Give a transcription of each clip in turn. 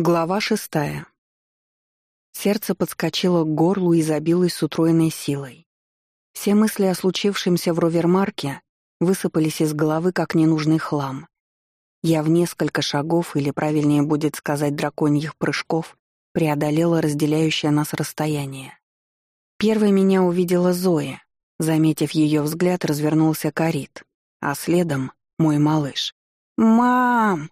Глава шестая. Сердце подскочило к горлу и забилось с утроенной силой. Все мысли о случившемся в ровермарке высыпались из головы, как ненужный хлам. Я в несколько шагов, или правильнее будет сказать драконьих прыжков, преодолела разделяющее нас расстояние. Первой меня увидела Зоя. Заметив ее взгляд, развернулся Карит, а следом — мой малыш. «Мам!»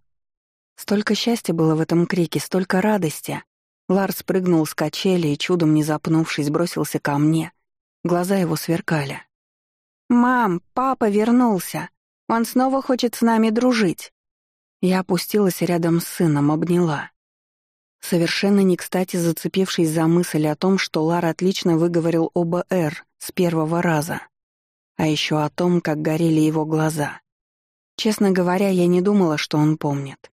Столько счастья было в этом крике, столько радости. Ларс прыгнул с качели и, чудом не запнувшись, бросился ко мне. Глаза его сверкали. «Мам, папа вернулся! Он снова хочет с нами дружить!» Я опустилась рядом с сыном, обняла. Совершенно не кстати зацепившись за мысль о том, что Лар отлично выговорил оба «Р» с первого раза, а еще о том, как горели его глаза. Честно говоря, я не думала, что он помнит.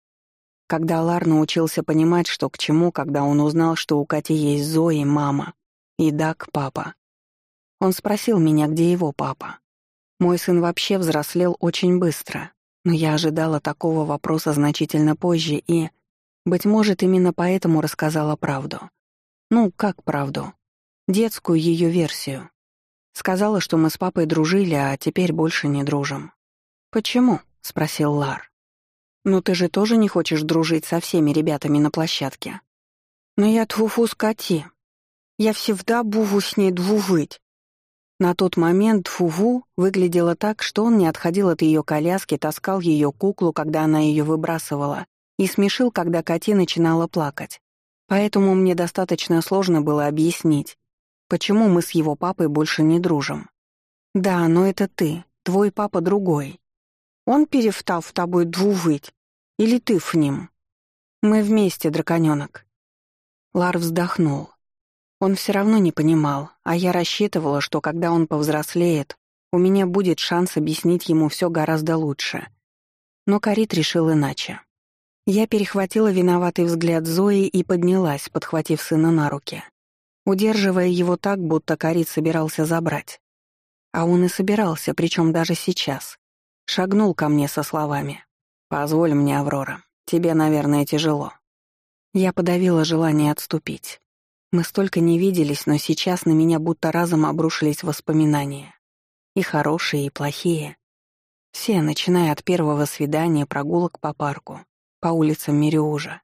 Когда Лар научился понимать, что к чему, когда он узнал, что у Кати есть Зои, мама, и Даг, папа. Он спросил меня, где его папа. Мой сын вообще взрослел очень быстро, но я ожидала такого вопроса значительно позже и, быть может, именно поэтому рассказала правду. Ну, как правду? Детскую ее версию. Сказала, что мы с папой дружили, а теперь больше не дружим. «Почему?» — спросил Лар. «Ну ты же тоже не хочешь дружить со всеми ребятами на площадке?» «Но я твуфу скоти. Я всегда буву с ней двувыть». На тот момент Фуву выглядела так, что он не отходил от ее коляски, таскал ее куклу, когда она ее выбрасывала, и смешил, когда Кати начинала плакать. Поэтому мне достаточно сложно было объяснить, почему мы с его папой больше не дружим. «Да, но это ты. Твой папа другой. Он перестал в тобой двувыть. Или ты в ним? Мы вместе, драконёнок». Лар вздохнул. Он всё равно не понимал, а я рассчитывала, что когда он повзрослеет, у меня будет шанс объяснить ему всё гораздо лучше. Но Карит решил иначе. Я перехватила виноватый взгляд Зои и поднялась, подхватив сына на руки, удерживая его так, будто Карит собирался забрать. А он и собирался, причём даже сейчас шагнул ко мне со словами «Позволь мне, Аврора, тебе, наверное, тяжело». Я подавила желание отступить. Мы столько не виделись, но сейчас на меня будто разом обрушились воспоминания. И хорошие, и плохие. Все, начиная от первого свидания, прогулок по парку, по улицам Мириужа.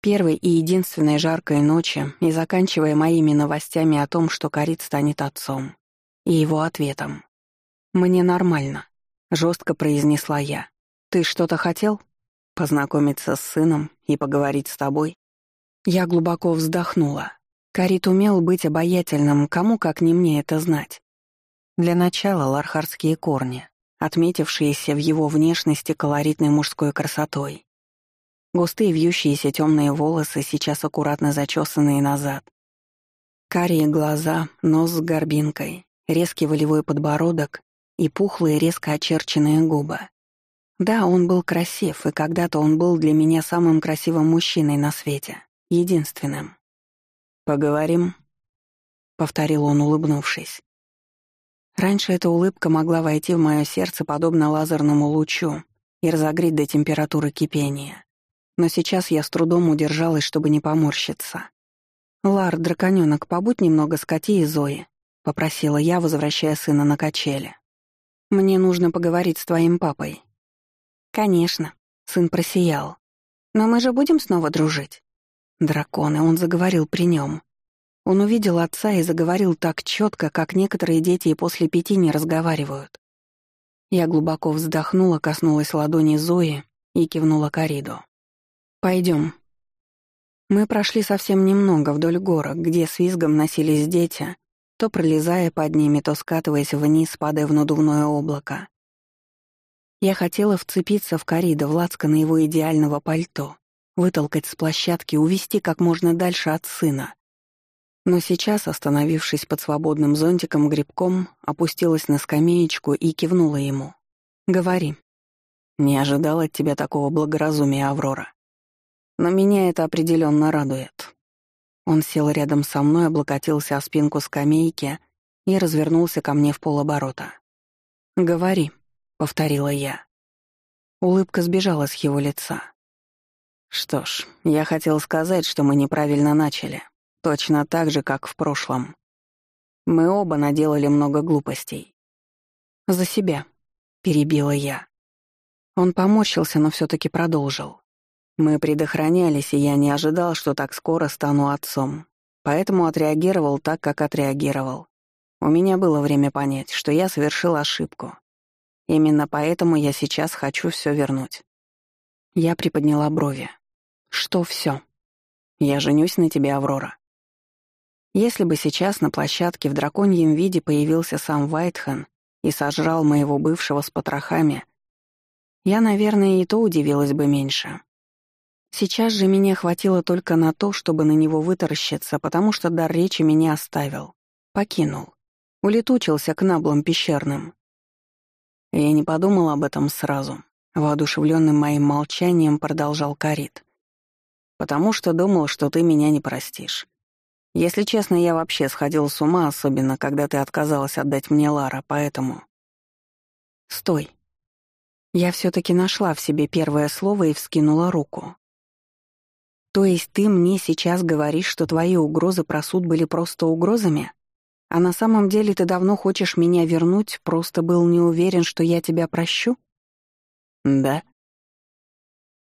Первой и единственной жаркой ночи и заканчивая моими новостями о том, что Карит станет отцом. И его ответом. «Мне нормально». Жестко произнесла я. «Ты что-то хотел? Познакомиться с сыном и поговорить с тобой?» Я глубоко вздохнула. Карит умел быть обаятельным, кому как не мне это знать. Для начала лархарские корни, отметившиеся в его внешности колоритной мужской красотой. Густые вьющиеся темные волосы, сейчас аккуратно зачесанные назад. Карие глаза, нос с горбинкой, резкий волевой подбородок и пухлые резко очерченные губы. Да, он был красив, и когда-то он был для меня самым красивым мужчиной на свете, единственным. «Поговорим?» — повторил он, улыбнувшись. Раньше эта улыбка могла войти в мое сердце подобно лазерному лучу и разогреть до температуры кипения. Но сейчас я с трудом удержалась, чтобы не поморщиться. «Лар, драконёнок, побудь немного с Кати и Зои», — попросила я, возвращая сына на качели. Мне нужно поговорить с твоим папой». «Конечно», — сын просиял. «Но мы же будем снова дружить?» Драконы, он заговорил при нем. Он увидел отца и заговорил так четко, как некоторые дети и после пяти не разговаривают. Я глубоко вздохнула, коснулась ладони Зои и кивнула Кариду. «Пойдем». Мы прошли совсем немного вдоль горок, где с визгом носились дети, то пролезая под ними, то скатываясь вниз, падая в надувное облако. Я хотела вцепиться в корида в лацканы его идеального пальто, вытолкать с площадки, увести как можно дальше от сына. Но сейчас, остановившись под свободным зонтиком грибком, опустилась на скамеечку и кивнула ему. «Говори». «Не ожидала от тебя такого благоразумия, Аврора. Но меня это определенно радует». Он сел рядом со мной, облокотился о спинку скамейки и развернулся ко мне в полоборота. «Говори», — повторила я. Улыбка сбежала с его лица. «Что ж, я хотел сказать, что мы неправильно начали. Точно так же, как в прошлом. Мы оба наделали много глупостей». «За себя», — перебила я. Он поморщился, но все таки продолжил. Мы предохранялись, и я не ожидал, что так скоро стану отцом. Поэтому отреагировал так, как отреагировал. У меня было время понять, что я совершил ошибку. Именно поэтому я сейчас хочу все вернуть. Я приподняла брови. Что все? Я женюсь на тебе, Аврора. Если бы сейчас на площадке в драконьем виде появился сам Вайтхен и сожрал моего бывшего с потрохами, я, наверное, и то удивилась бы меньше. Сейчас же меня хватило только на то, чтобы на него вытаращиться, потому что дар речи меня оставил. Покинул. Улетучился к наблам пещерным. Я не подумал об этом сразу. Воодушевленным моим молчанием продолжал Карит. «Потому что думал, что ты меня не простишь. Если честно, я вообще сходил с ума, особенно когда ты отказалась отдать мне Лара, поэтому...» «Стой!» Я все таки нашла в себе первое слово и вскинула руку. То есть ты мне сейчас говоришь, что твои угрозы про суд были просто угрозами? А на самом деле ты давно хочешь меня вернуть, просто был не уверен, что я тебя прощу? Да.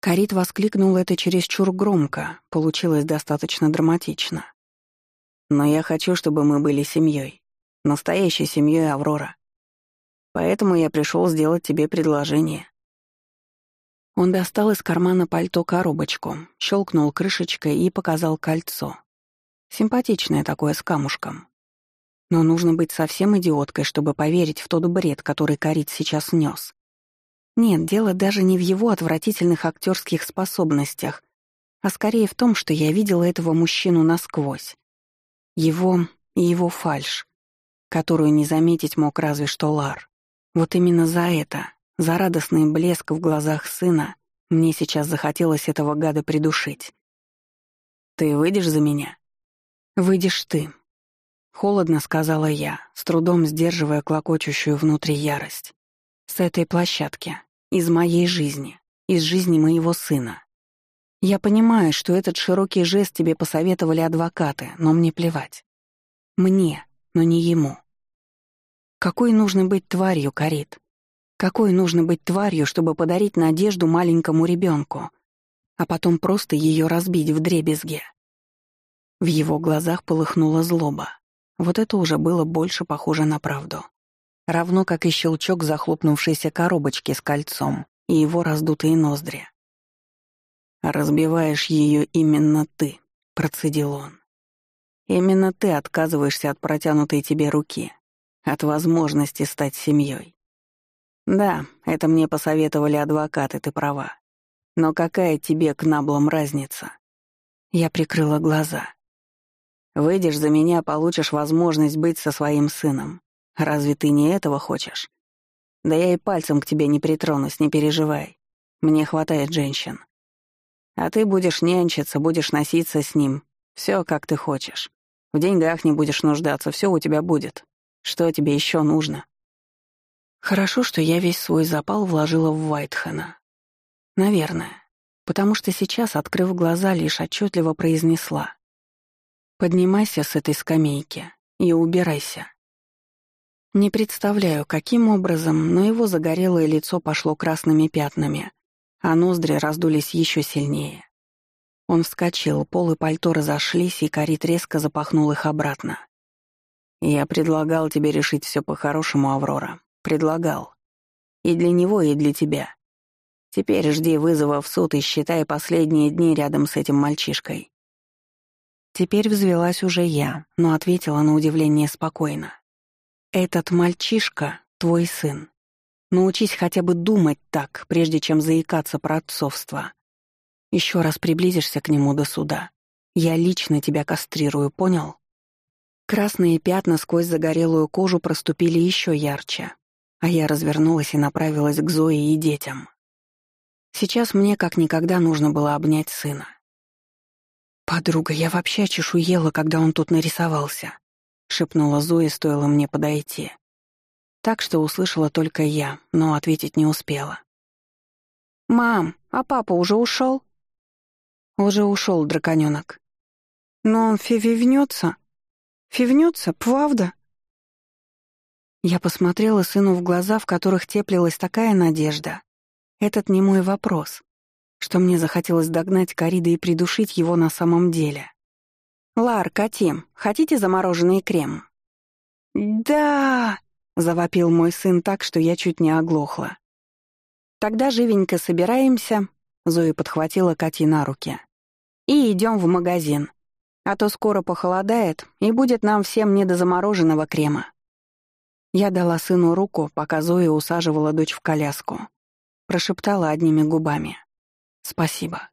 Карит воскликнул это чересчур громко, получилось достаточно драматично. Но я хочу, чтобы мы были семьей. Настоящей семьей Аврора. Поэтому я пришел сделать тебе предложение. Он достал из кармана пальто коробочку, щелкнул крышечкой и показал кольцо. Симпатичное такое, с камушком. Но нужно быть совсем идиоткой, чтобы поверить в тот бред, который Карит сейчас нес. Нет, дело даже не в его отвратительных актерских способностях, а скорее в том, что я видела этого мужчину насквозь. Его и его фальшь, которую не заметить мог разве что Лар. Вот именно за это за радостный блеск в глазах сына мне сейчас захотелось этого гада придушить. «Ты выйдешь за меня?» «Выйдешь ты», — холодно сказала я, с трудом сдерживая клокочущую внутри ярость. «С этой площадки, из моей жизни, из жизни моего сына. Я понимаю, что этот широкий жест тебе посоветовали адвокаты, но мне плевать. Мне, но не ему. Какой нужно быть тварью, Карит? Какой нужно быть тварью, чтобы подарить надежду маленькому ребенку, а потом просто ее разбить в дребезге? В его глазах полыхнула злоба. Вот это уже было больше похоже на правду. Равно как и щелчок захлопнувшейся коробочки с кольцом и его раздутые ноздри. «Разбиваешь ее именно ты», — процедил он. «Именно ты отказываешься от протянутой тебе руки, от возможности стать семьей. Да, это мне посоветовали адвокаты, ты права. Но какая тебе к наблам разница? Я прикрыла глаза. Выйдешь за меня, получишь возможность быть со своим сыном. Разве ты не этого хочешь? Да я и пальцем к тебе не притронусь, не переживай. Мне хватает женщин. А ты будешь нянчиться, будешь носиться с ним. Все, как ты хочешь. В деньгах не будешь нуждаться, все у тебя будет. Что тебе еще нужно? Хорошо, что я весь свой запал вложила в Уайтхена. Наверное. Потому что сейчас, открыв глаза, лишь отчетливо произнесла. «Поднимайся с этой скамейки и убирайся». Не представляю, каким образом, но его загорелое лицо пошло красными пятнами, а ноздри раздулись еще сильнее. Он вскочил, пол и пальто разошлись, и Карит резко запахнул их обратно. «Я предлагал тебе решить все по-хорошему, Аврора», предлагал. И для него, и для тебя. Теперь жди вызова в суд и считай последние дни рядом с этим мальчишкой». Теперь взвелась уже я, но ответила на удивление спокойно. «Этот мальчишка — твой сын. Научись хотя бы думать так, прежде чем заикаться про отцовство. Еще раз приблизишься к нему до суда. Я лично тебя кастрирую, понял?» Красные пятна сквозь загорелую кожу проступили еще ярче, а я развернулась и направилась к Зое и детям. Сейчас мне как никогда нужно было обнять сына. «Подруга, я вообще чешуела, когда он тут нарисовался», — шепнула Зоя, стоило мне подойти. Так что услышала только я, но ответить не успела. «Мам, а папа уже ушел?» «Уже ушел, драконенок». «Но он фививнется?» «Фивнется, правда?» Я посмотрела сыну в глаза, в которых теплилась такая надежда. Этот не мой вопрос, что мне захотелось догнать Карида и придушить его на самом деле. «Лар, Катим, хотите замороженный крем?» «Да!» — завопил мой сын так, что я чуть не оглохла. «Тогда живенько собираемся», — Зоя подхватила Кати на руки. «И идем в магазин. А то скоро похолодает, и будет нам всем не до замороженного крема». Я дала сыну руку, пока Зоя усаживала дочь в коляску. Прошептала одними губами. «Спасибо».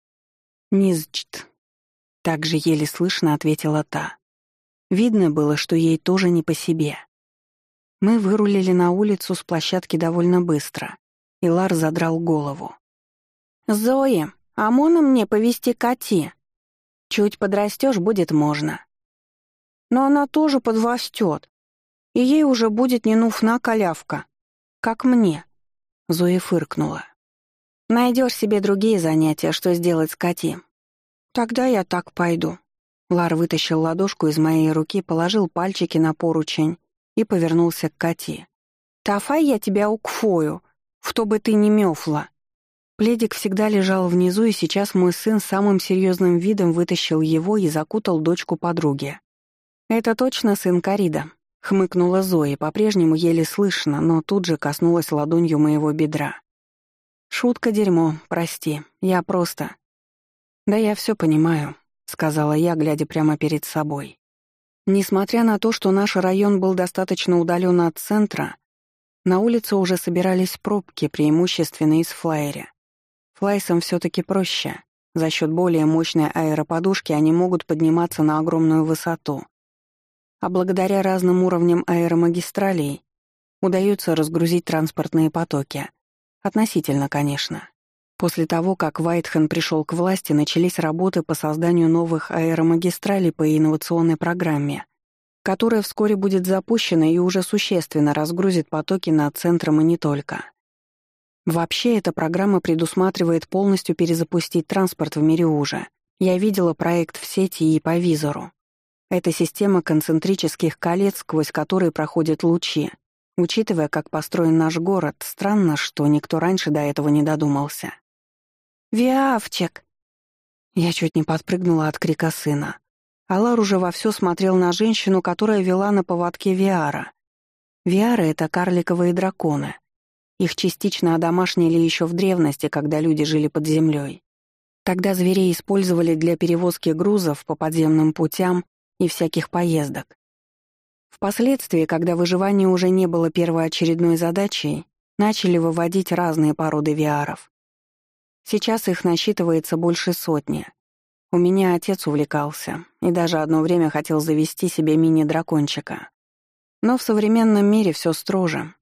«Низчт». Так же еле слышно ответила та. Видно было, что ей тоже не по себе. Мы вырулили на улицу с площадки довольно быстро, и Лар задрал голову. «Зои, а можно мне повести коти? Чуть подрастешь, будет можно». «Но она тоже подвостет», и ей уже будет не нужна калявка, как мне». Зоя фыркнула. «Найдешь себе другие занятия, что сделать с Кати». «Тогда я так пойду». Лар вытащил ладошку из моей руки, положил пальчики на поручень и повернулся к Кати. «Тафай я тебя укфою, в то бы ты не мёфла». Пледик всегда лежал внизу, и сейчас мой сын самым серьезным видом вытащил его и закутал дочку подруги. «Это точно сын Карида», Хмыкнула Зоя, по-прежнему еле слышно, но тут же коснулась ладонью моего бедра. «Шутка дерьмо, прости. Я просто...» «Да я все понимаю», — сказала я, глядя прямо перед собой. Несмотря на то, что наш район был достаточно удален от центра, на улице уже собирались пробки, преимущественно из флайера. Флайсам все таки проще. За счет более мощной аэроподушки они могут подниматься на огромную высоту а благодаря разным уровням аэромагистралей удается разгрузить транспортные потоки. Относительно, конечно. После того, как Вайтхен пришел к власти, начались работы по созданию новых аэромагистралей по инновационной программе, которая вскоре будет запущена и уже существенно разгрузит потоки над центром и не только. Вообще, эта программа предусматривает полностью перезапустить транспорт в мире уже. Я видела проект в сети и по визору. Это система концентрических колец, сквозь которые проходят лучи. Учитывая, как построен наш город, странно, что никто раньше до этого не додумался. «Виавчик!» Я чуть не подпрыгнула от крика сына. Алар уже вовсю смотрел на женщину, которая вела на поводке Виара. Виары — это карликовые драконы. Их частично одомашнили еще в древности, когда люди жили под землей. Тогда зверей использовали для перевозки грузов по подземным путям и всяких поездок. Впоследствии, когда выживание уже не было первоочередной задачей, начали выводить разные породы виаров. Сейчас их насчитывается больше сотни. У меня отец увлекался и даже одно время хотел завести себе мини-дракончика. Но в современном мире все строже.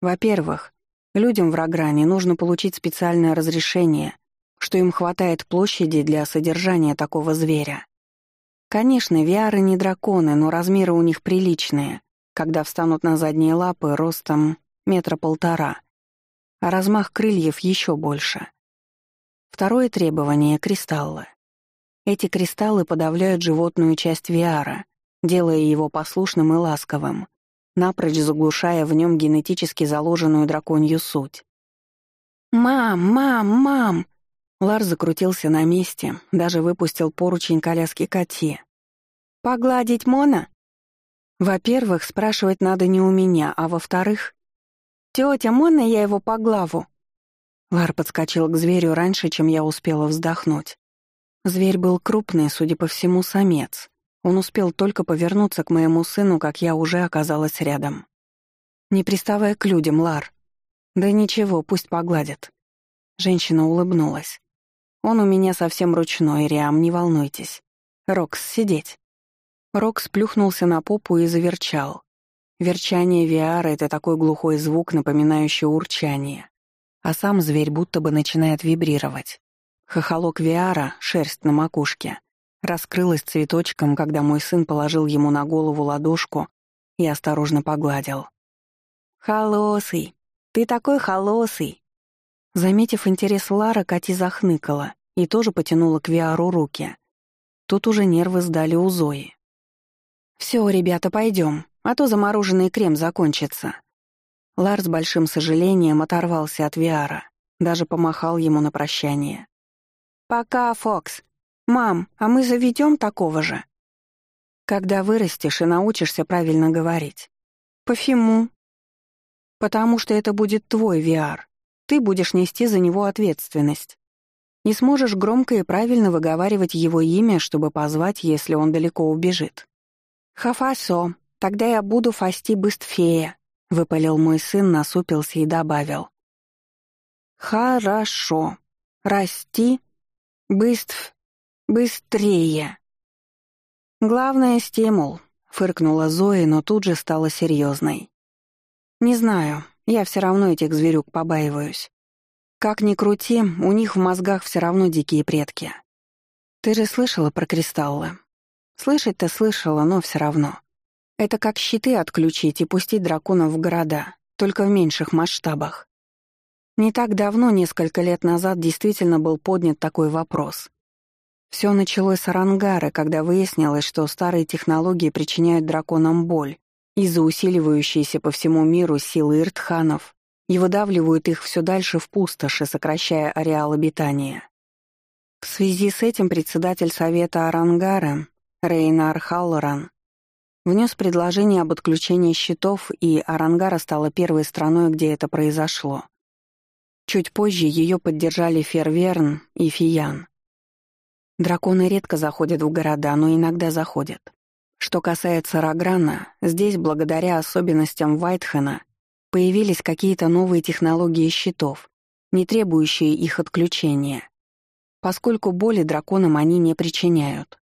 Во-первых, людям в Рогране нужно получить специальное разрешение, что им хватает площади для содержания такого зверя. Конечно, виары не драконы, но размеры у них приличные, когда встанут на задние лапы ростом метра полтора, а размах крыльев еще больше. Второе требование — кристаллы. Эти кристаллы подавляют животную часть виара, делая его послушным и ласковым, напрочь заглушая в нем генетически заложенную драконью суть. «Мам, мам, мам!» Лар закрутился на месте, даже выпустил поручень коляски коте. «Погладить Мона?» «Во-первых, спрашивать надо не у меня, а во-вторых...» «Тетя, Мона я его поглаву. Лар подскочил к зверю раньше, чем я успела вздохнуть. Зверь был крупный, судя по всему, самец. Он успел только повернуться к моему сыну, как я уже оказалась рядом. «Не приставая к людям, Лар». «Да ничего, пусть погладят». Женщина улыбнулась. Он у меня совсем ручной, Риам, не волнуйтесь. Рокс, сидеть». Рокс плюхнулся на попу и заверчал. Верчание Виара — это такой глухой звук, напоминающий урчание. А сам зверь будто бы начинает вибрировать. Хохолок Виара, шерсть на макушке, раскрылась цветочком, когда мой сын положил ему на голову ладошку и осторожно погладил. «Холосый! Ты такой холосый!» Заметив интерес Лара, Кати захныкала и тоже потянула к Виару руки. Тут уже нервы сдали у Зои. «Все, ребята, пойдем, а то замороженный крем закончится». Лар с большим сожалением оторвался от Виара, даже помахал ему на прощание. «Пока, Фокс. Мам, а мы заведем такого же?» «Когда вырастешь и научишься правильно говорить». «Пофиму?» «Потому что это будет твой Виар, ты будешь нести за него ответственность. Не сможешь громко и правильно выговаривать его имя, чтобы позвать, если он далеко убежит. «Хафасо, тогда я буду фасти быстфея», — выпалил мой сын, насупился и добавил. «Хорошо. Расти. быстф Быстрее». «Главное — стимул», — фыркнула Зоя, но тут же стала серьезной. «Не знаю, я все равно этих зверюк побаиваюсь. Как ни крути, у них в мозгах все равно дикие предки. Ты же слышала про кристаллы? Слышать-то слышала, но все равно. Это как щиты отключить и пустить драконов в города, только в меньших масштабах. Не так давно, несколько лет назад, действительно был поднят такой вопрос. Все началось с Арангары, когда выяснилось, что старые технологии причиняют драконам боль, из-за усиливающейся по всему миру силы иртханов и выдавливают их все дальше в пустоши, сокращая ареал обитания. В связи с этим председатель Совета Арангара Рейнар Халлоран внес предложение об отключении счетов, и Арангара стала первой страной, где это произошло. Чуть позже ее поддержали Ферверн и Фиян. Драконы редко заходят в города, но иногда заходят. Что касается Рограна, здесь, благодаря особенностям Вайтхена, появились какие-то новые технологии щитов, не требующие их отключения, поскольку боли драконам они не причиняют.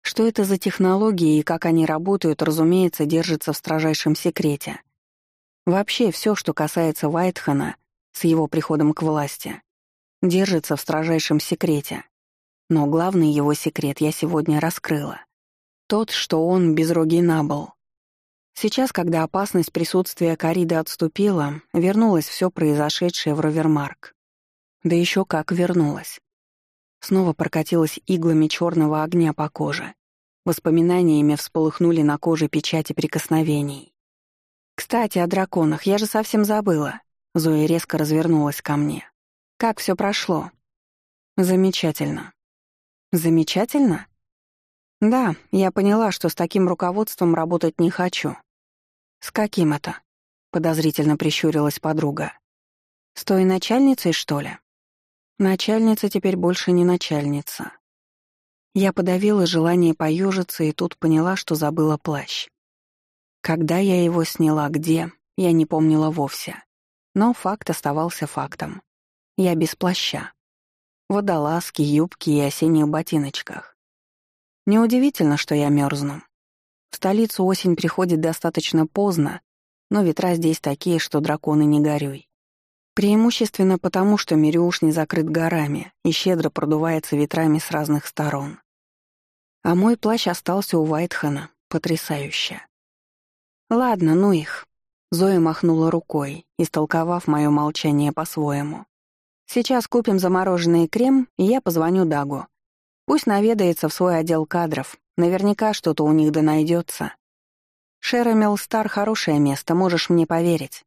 Что это за технологии и как они работают, разумеется, держится в строжайшем секрете. Вообще все, что касается Вайтхена с его приходом к власти, держится в строжайшем секрете. Но главный его секрет я сегодня раскрыла. Тот, что он безрогина был. Сейчас, когда опасность присутствия Кариды отступила, вернулось все произошедшее в Ровермарк. Да еще как вернулось. Снова прокатилось иглами черного огня по коже. Воспоминаниями всполыхнули на коже печати прикосновений. «Кстати, о драконах, я же совсем забыла». Зоя резко развернулась ко мне. «Как все прошло?» «Замечательно». «Замечательно?» «Да, я поняла, что с таким руководством работать не хочу». «С каким это?» — подозрительно прищурилась подруга. «С той начальницей, что ли?» «Начальница теперь больше не начальница». Я подавила желание поюжиться и тут поняла, что забыла плащ. Когда я его сняла, где, я не помнила вовсе. Но факт оставался фактом. Я без плаща. Водолазки, юбки и осенних ботиночках. Неудивительно, что я мерзну. В столицу осень приходит достаточно поздно, но ветра здесь такие, что драконы не горюй. Преимущественно потому, что Мириуш не закрыт горами и щедро продувается ветрами с разных сторон. А мой плащ остался у Вайтхана, потрясающе. «Ладно, ну их». Зоя махнула рукой, истолковав мое молчание по-своему. «Сейчас купим замороженный крем, и я позвоню Дагу. Пусть наведается в свой отдел кадров. Наверняка что-то у них да найдется. Шерамел Стар — хорошее место, можешь мне поверить».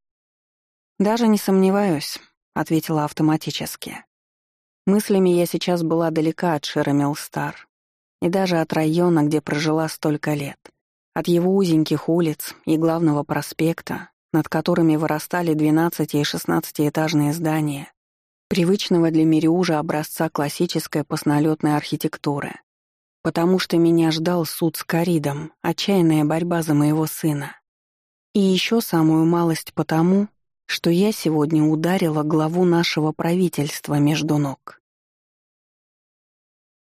«Даже не сомневаюсь», — ответила автоматически. Мыслями я сейчас была далека от Шерамел Стар и даже от района, где прожила столько лет. От его узеньких улиц и главного проспекта, над которыми вырастали 12- и 16-этажные здания, привычного для Мириужа образца классической постналетной архитектуры. Потому что меня ждал суд с Каридом, отчаянная борьба за моего сына. И еще самую малость потому, что я сегодня ударила главу нашего правительства между ног.